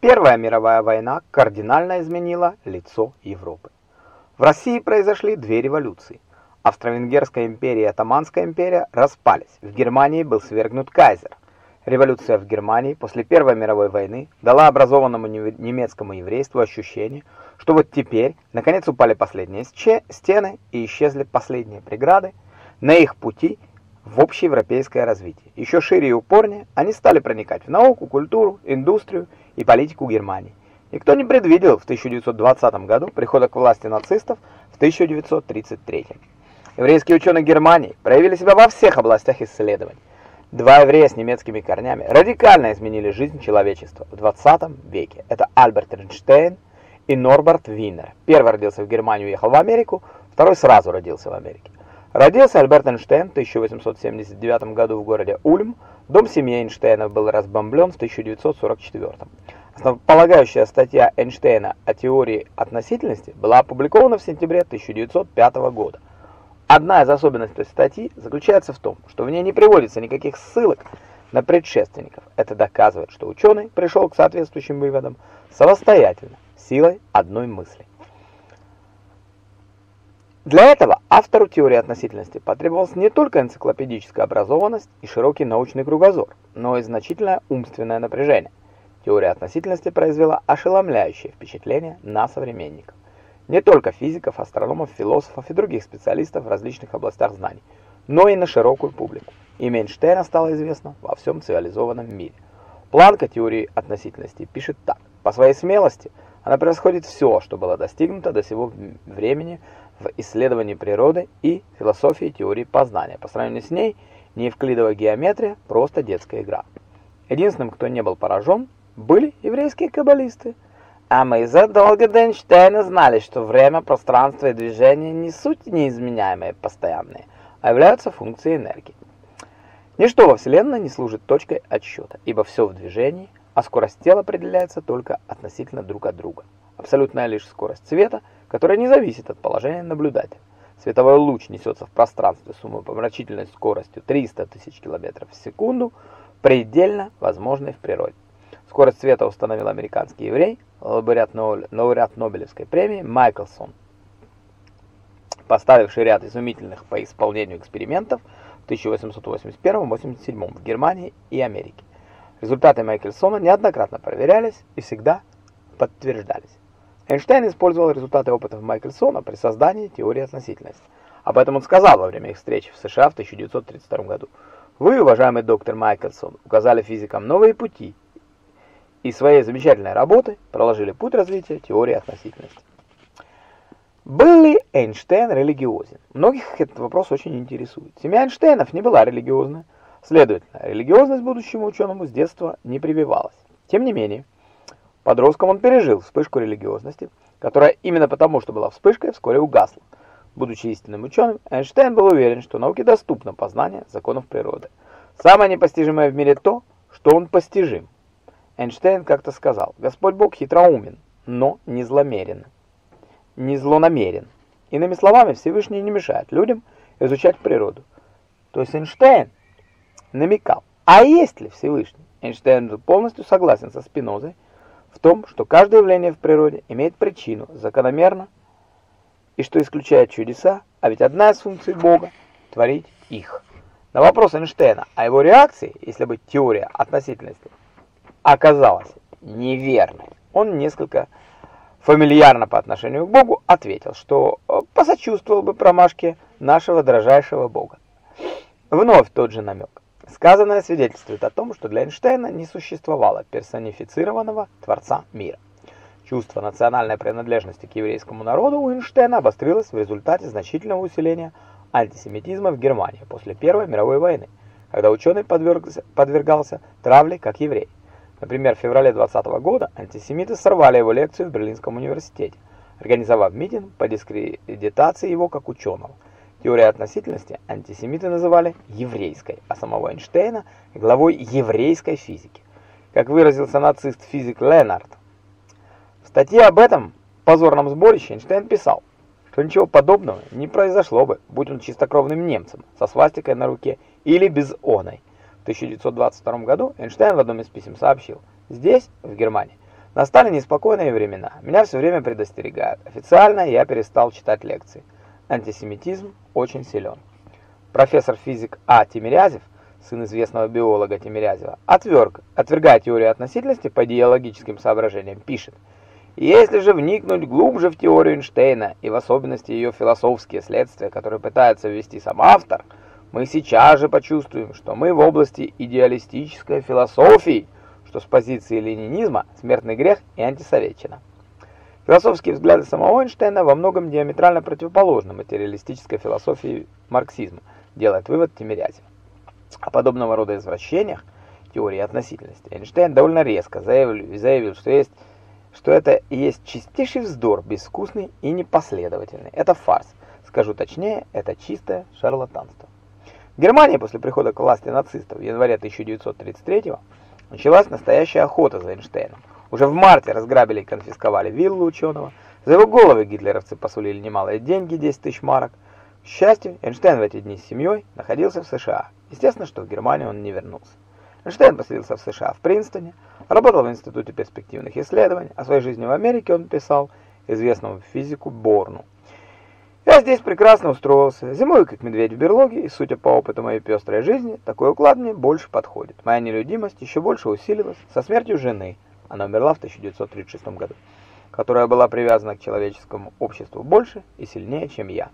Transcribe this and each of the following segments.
Первая мировая война кардинально изменила лицо Европы. В России произошли две революции. Австро-Венгерская империя и Отtomанская империя распались. В Германии был свергнут кайзер. Революция в Германии после Первой мировой войны дала образованному немецкому еврейству ощущение, что вот теперь, наконец, упали последние стены и исчезли последние преграды на их пути в общеевропейское развитие. Еще шире и упорнее они стали проникать в науку, культуру, индустрию и политику Германии. Никто не предвидел в 1920 году прихода к власти нацистов в 1933. Еврейские ученые Германии проявили себя во всех областях исследований. Два еврея с немецкими корнями радикально изменили жизнь человечества в 20 веке. Это Альберт Эйнштейн и Норберт Винер. Первый родился в Германию и уехал в Америку, второй сразу родился в Америке. Родился Альберт Эйнштейн в 1879 году в городе Ульм. Дом семьи Эйнштейнов был разбомблен в 1944. Основополагающая статья Эйнштейна о теории относительности была опубликована в сентябре 1905 года. Одна из особенностей статьи заключается в том, что в ней не приводится никаких ссылок на предшественников. Это доказывает, что ученый пришел к соответствующим выводам самостоятельно, силой одной мысли. Для этого автору теории относительности потребовалась не только энциклопедическая образованность и широкий научный кругозор, но и значительное умственное напряжение. Теория относительности произвела ошеломляющее впечатление на современников не только физиков, астрономов, философов и других специалистов в различных областях знаний, но и на широкую публику. Имя Эйнштейна стало известно во всем цивилизованном мире. Планка теории относительности пишет так. По своей смелости она превосходит все, что было достигнуто до сего времени в исследовании природы и философии теории познания. По сравнению с ней, неевклидовая геометрия – просто детская игра. Единственным, кто не был поражен, были еврейские каббалисты – а мы задолго до Эйнштейна знали, что время, пространство и движение не суть неизменяемые, постоянные, а являются функцией энергии. Ничто во Вселенной не служит точкой отсчета, ибо все в движении, а скорость тела определяется только относительно друг от друга. Абсолютная лишь скорость света, которая не зависит от положения наблюдателя. Световой луч несется в пространстве с умопомрачительной скоростью 300 тысяч километров в секунду, предельно возможной в природе. Скорость света установил американский еврей, лауреат, Нобелевской премии Майклсон, поставивший ряд изумительных по исполнению экспериментов в 1881-87 в Германии и Америке. Результаты Майкельсона неоднократно проверялись и всегда подтверждались. Эйнштейн использовал результаты опытов Майкельсона при создании теории относительности. Об этом он сказал во время их встречи в США в 1932 году. Вы, уважаемый доктор Майкельсон, указали физикам новые пути и своей замечательной работы проложили путь развития теории относительности. Был ли Эйнштейн религиозен? Многих этот вопрос очень интересует. Семья Эйнштейнов не была религиозной, следовательно, религиозность будущему ученому с детства не прививалась. Тем не менее, подростком он пережил вспышку религиозности, которая именно потому, что была вспышкой, вскоре угасла. Будучи истинным ученым, Эйнштейн был уверен, что науке доступно познание законов природы. Самое непостижимое в мире то, что он постижим. Эйнштейн как-то сказал, Господь Бог хитроумен, но не зломерен, не злонамерен. Иными словами, Всевышний не мешает людям изучать природу. То есть Эйнштейн намекал, а есть ли Всевышний? Эйнштейн полностью согласен со Спинозой в том, что каждое явление в природе имеет причину, закономерно, и что исключает чудеса, а ведь одна из функций Бога – творить их. На вопрос Эйнштейна о его реакции, если бы теория относительности оказалась неверной. Он несколько фамильярно по отношению к Богу ответил, что э, посочувствовал бы промашке нашего дрожайшего Бога. Вновь тот же намек. Сказанное свидетельствует о том, что для Эйнштейна не существовало персонифицированного Творца мира. Чувство национальной принадлежности к еврейскому народу у Эйнштейна обострилось в результате значительного усиления антисемитизма в Германии после Первой мировой войны, когда ученый подвергался, подвергался травле как еврей. Например, в феврале 20 года антисемиты сорвали его лекцию в Берлинском университете, организовав митинг по дискредитации его как ученого. Теория относительности антисемиты называли еврейской, а самого Эйнштейна – главой еврейской физики. Как выразился нацист-физик Ленард. В статье об этом позорном сборище Эйнштейн писал, что ничего подобного не произошло бы, будь он чистокровным немцем, со свастикой на руке или без оной. В 1922 году Эйнштейн в одном из писем сообщил, здесь, в Германии, Настали неспокойные времена. Меня все время предостерегают. Официально я перестал читать лекции. Антисемитизм очень силен. Профессор физик А. Тимирязев, сын известного биолога Тимирязева, отверг, отвергая теорию относительности по идеологическим соображениям, пишет – если же вникнуть глубже в теорию Эйнштейна и в особенности ее философские следствия, которые пытается ввести сам автор, мы сейчас же почувствуем, что мы в области идеалистической философии, что с позиции ленинизма смертный грех и антисоветчина. Философские взгляды самого Эйнштейна во многом диаметрально проти материалистической философии марксизма, делает вывод Тимирязев. О подобного рода извращениях теории относительности Эйнштейн довольно резко заявил, заявил что есть что это есть чистейший вздор, безвкусный и непоследовательный. Это фарс. Скажу точнее, это чистое шарлатанство. В Германии после прихода к власти нацистов в январе 1933 началась настоящая охота за Эйнштейном. Уже в марте разграбили и конфисковали виллу ученого. За его головы гитлеровцы посулили немалые деньги, 10 тысяч марок. К счастью, Эйнштейн в эти дни с семьей находился в США. Естественно, что в Германию он не вернулся. Эйнштейн поселился в США, в Принстоне, работал в Институте перспективных исследований, о своей жизни в Америке он писал известному физику Борну. Я здесь прекрасно устроился, зимой как медведь в берлоге, и, судя по опыту моей пестрой жизни, такой уклад мне больше подходит. Моя нелюдимость еще больше усилилась со смертью жены, она умерла в 1936 году, которая была привязана к человеческому обществу больше и сильнее, чем я.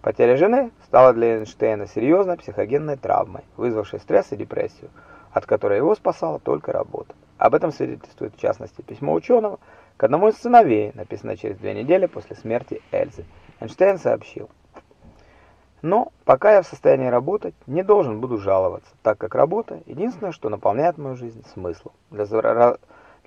Потеря жены стала для Эйнштейна серьезной психогенной травмой, вызвавшей стресс и депрессию от которой его спасала только работа. Об этом свидетельствует в частности письмо ученого к одному из сыновей, написанное через две недели после смерти Эльзы. Эйнштейн сообщил, «Но пока я в состоянии работать, не должен буду жаловаться, так как работа – единственное, что наполняет мою жизнь смыслом. Для,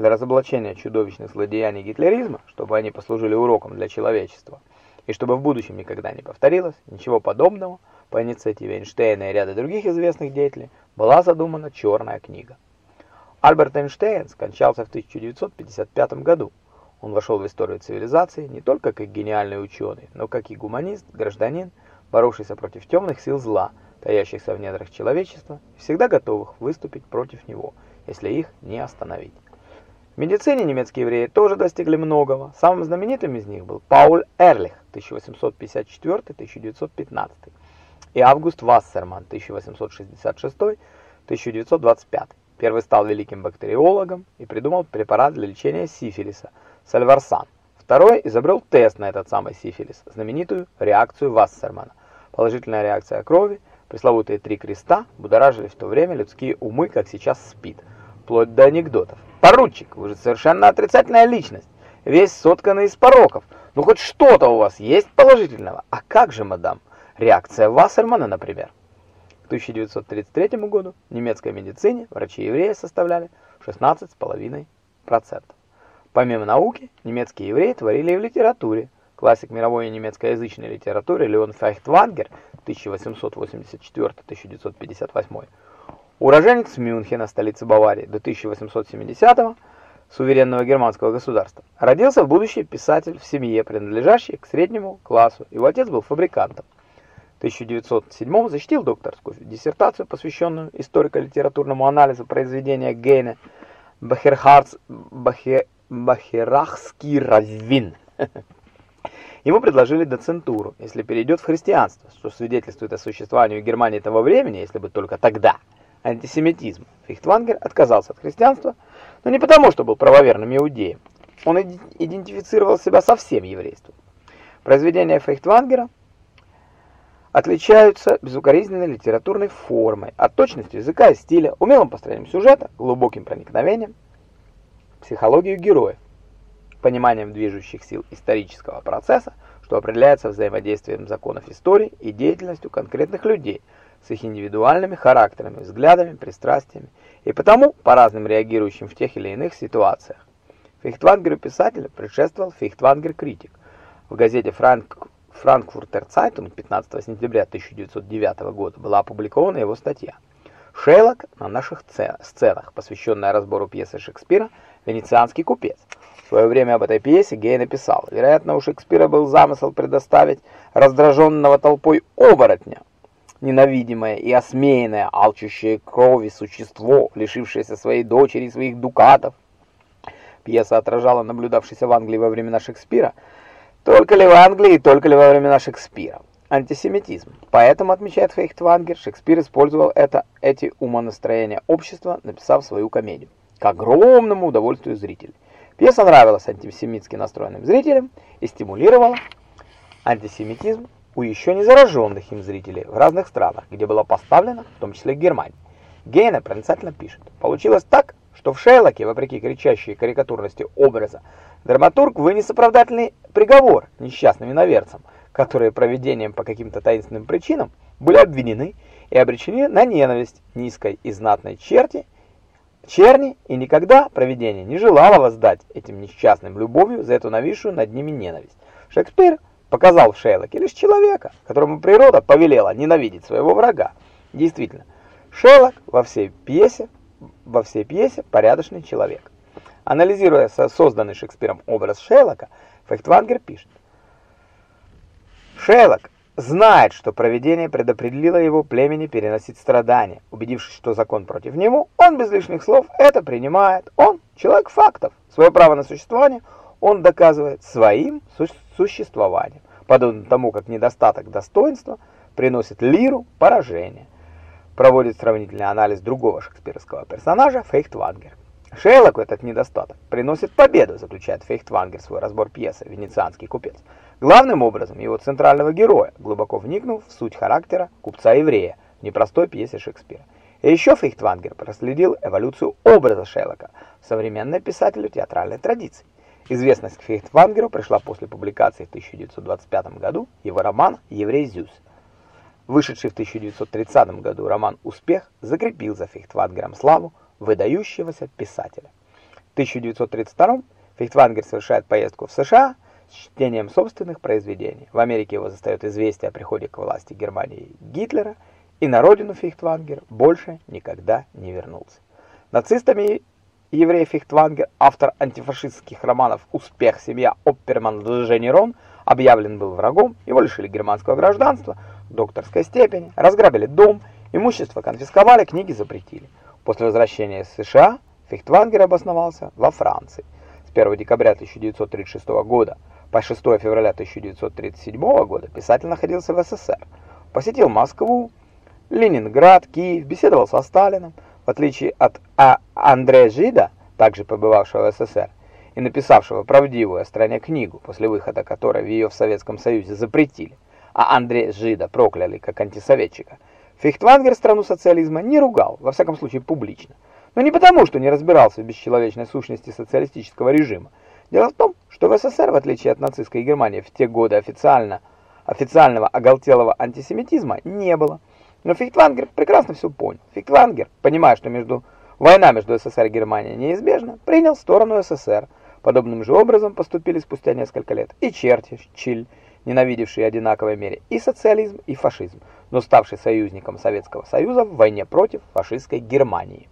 для разоблачения чудовищных злодеяний гитлеризма, чтобы они послужили уроком для человечества, и чтобы в будущем никогда не повторилось, ничего подобного – по инициативе Эйнштейна и ряда других известных деятелей была задумана «Черная книга». Альберт Эйнштейн скончался в 1955 году. Он вошел в историю цивилизации не только как гениальный ученый, но как и гуманист, гражданин, боровшийся против темных сил зла, таящихся в недрах человечества, и всегда готовых выступить против него, если их не остановить. В медицине немецкие евреи тоже достигли многого. Самым знаменитым из них был Пауль Эрлих 1854-1915 и Август Вассерман 1866-1925. Первый стал великим бактериологом и придумал препарат для лечения сифилиса – сальварсан. Второй изобрел тест на этот самый сифилис, знаменитую реакцию Вассермана. Положительная реакция крови, пресловутые три креста, будоражили в то время людские умы, как сейчас спит, вплоть до анекдотов. «Поручик, вы же совершенно отрицательная личность, весь сотканный из пороков. Ну хоть что-то у вас есть положительного? А как же, мадам?» Реакция Вассермана, например. К 1933 году в немецкой медицине врачи-евреи составляли 16,5%. Помимо науки, немецкие евреи творили и в литературе. Классик мировой немецкоязычной литературы Леон Фейхтвангер 1884-1958, уроженец Мюнхена, столицы Баварии, до 1870-го, суверенного германского государства. Родился в будущее писатель в семье, принадлежащей к среднему классу. Его отец был фабрикантом. 1907 защитил докторскую диссертацию, посвященную историко-литературному анализу произведения Гейне Бахерхарц Бахе, Бахерахский раввин. Ему предложили доцентуру, если перейдет в христианство, что свидетельствует о существовании Германии того времени, если бы только тогда, антисемитизм. Фихтвангер отказался от христианства, но не потому, что был правоверным иудеем. Он идентифицировал себя со всем еврейством. Произведения Фейхтвангера отличаются безукоризненной литературной формой, от точности языка и стиля, умелым построением сюжета, глубоким проникновением психологию героев, пониманием движущих сил исторического процесса, что определяется взаимодействием законов истории и деятельностью конкретных людей с их индивидуальными характерами, взглядами, пристрастиями и потому по-разному реагирующим в тех или иных ситуациях. Фейхтвангеру писателя предшествовал Фейхтвангер-критик. В газете «Франк Frankfurter Zeitung 15 сентября 1909 года была опубликована его статья «Шейлок на наших сценах», посвященная разбору пьесы Шекспира «Венецианский купец». В свое время об этой пьесе Гей написал, вероятно, у Шекспира был замысел предоставить раздраженного толпой оборотня, ненавидимое и осмеянное, алчущее крови существо, лишившееся своей дочери и своих дукатов, Пьеса отражала наблюдавшийся в Англии во времена Шекспира, только ли в Англии, только ли во времена Шекспира, антисемитизм. Поэтому, отмечает Фейхтвангер, Шекспир использовал это, эти умонастроения общества, написав свою комедию, к огромному удовольствию зрителей. Пьеса нравилась антисемитски настроенным зрителям и стимулировала антисемитизм у еще не зараженных им зрителей в разных странах, где была поставлена, в том числе Германии. Гейне проницательно пишет. Получилось так, что в Шейлоке, вопреки кричащей карикатурности образа, драматург вынес оправдательный приговор несчастным иноверцам, которые проведением по каким-то таинственным причинам были обвинены и обречены на ненависть низкой и знатной черти, черни, и никогда проведение не желало воздать этим несчастным любовью за эту нависшую над ними ненависть. Шекспир показал в лишь человека, которому природа повелела ненавидеть своего врага. Действительно, Шейлок во всей пьесе, во всей пьесе порядочный человек. Анализируя созданный Шекспиром образ Шейлока, Фейхтвангер пишет: Шейлок знает, что провидение предопределило его племени переносить страдания. Убедившись, что закон против него, он без лишних слов это принимает. Он человек фактов. Свое право на существование он доказывает своим существованием, подобно тому, как недостаток достоинства приносит лиру поражение. Проводит сравнительный анализ другого шекспировского персонажа Фейхтвангер. Шейлоку этот недостаток приносит победу, заключает Фейхтвангер свой разбор пьесы «Венецианский купец». Главным образом его центрального героя, глубоко вникнув в суть характера купца-еврея в непростой пьесе Шекспира. И еще Фейхтвангер проследил эволюцию образа Шейлока в современной писателю театральной традиции. Известность к пришла после публикации в 1925 году его романа «Еврей Зюс». Вышедший в 1930 году роман «Успех» закрепил за Фейхтвангером славу выдающегося писателя. В 1932 Фейхтвангер совершает поездку в США с чтением собственных произведений. В Америке его застает известие о приходе к власти Германии Гитлера, и на родину Фейхтвангер больше никогда не вернулся. Нацистами еврей Фихтвангер, автор антифашистских романов «Успех», «Семья», «Опперман», «Женерон», объявлен был врагом, его лишили германского гражданства, докторской степени, разграбили дом, имущество конфисковали, книги запретили. После возвращения из США Фихтвангер обосновался во Франции. С 1 декабря 1936 года по 6 февраля 1937 года писатель находился в СССР, посетил Москву, Ленинград, Киев, беседовал со Сталином, в отличие от А. Андрея Жида, также побывавшего в СССР, и написавшего правдивую о стране книгу, после выхода которой ее в Советском Союзе запретили, а Андрея Жида прокляли как антисоветчика, Фихтвангер страну социализма не ругал, во всяком случае публично. Но не потому, что не разбирался в бесчеловечной сущности социалистического режима. Дело в том, что в СССР, в отличие от нацистской Германии, в те годы официально официального оголтелого антисемитизма не было. Но Фихтвангер прекрасно все понял. Фихтвангер, понимая, что между война между СССР и Германией неизбежна, принял сторону СССР. Подобным же образом поступили спустя несколько лет и черти, Чиль, ненавидевшие одинаковой мере и социализм, и фашизм, но ставший союзником Советского Союза в войне против фашистской Германии.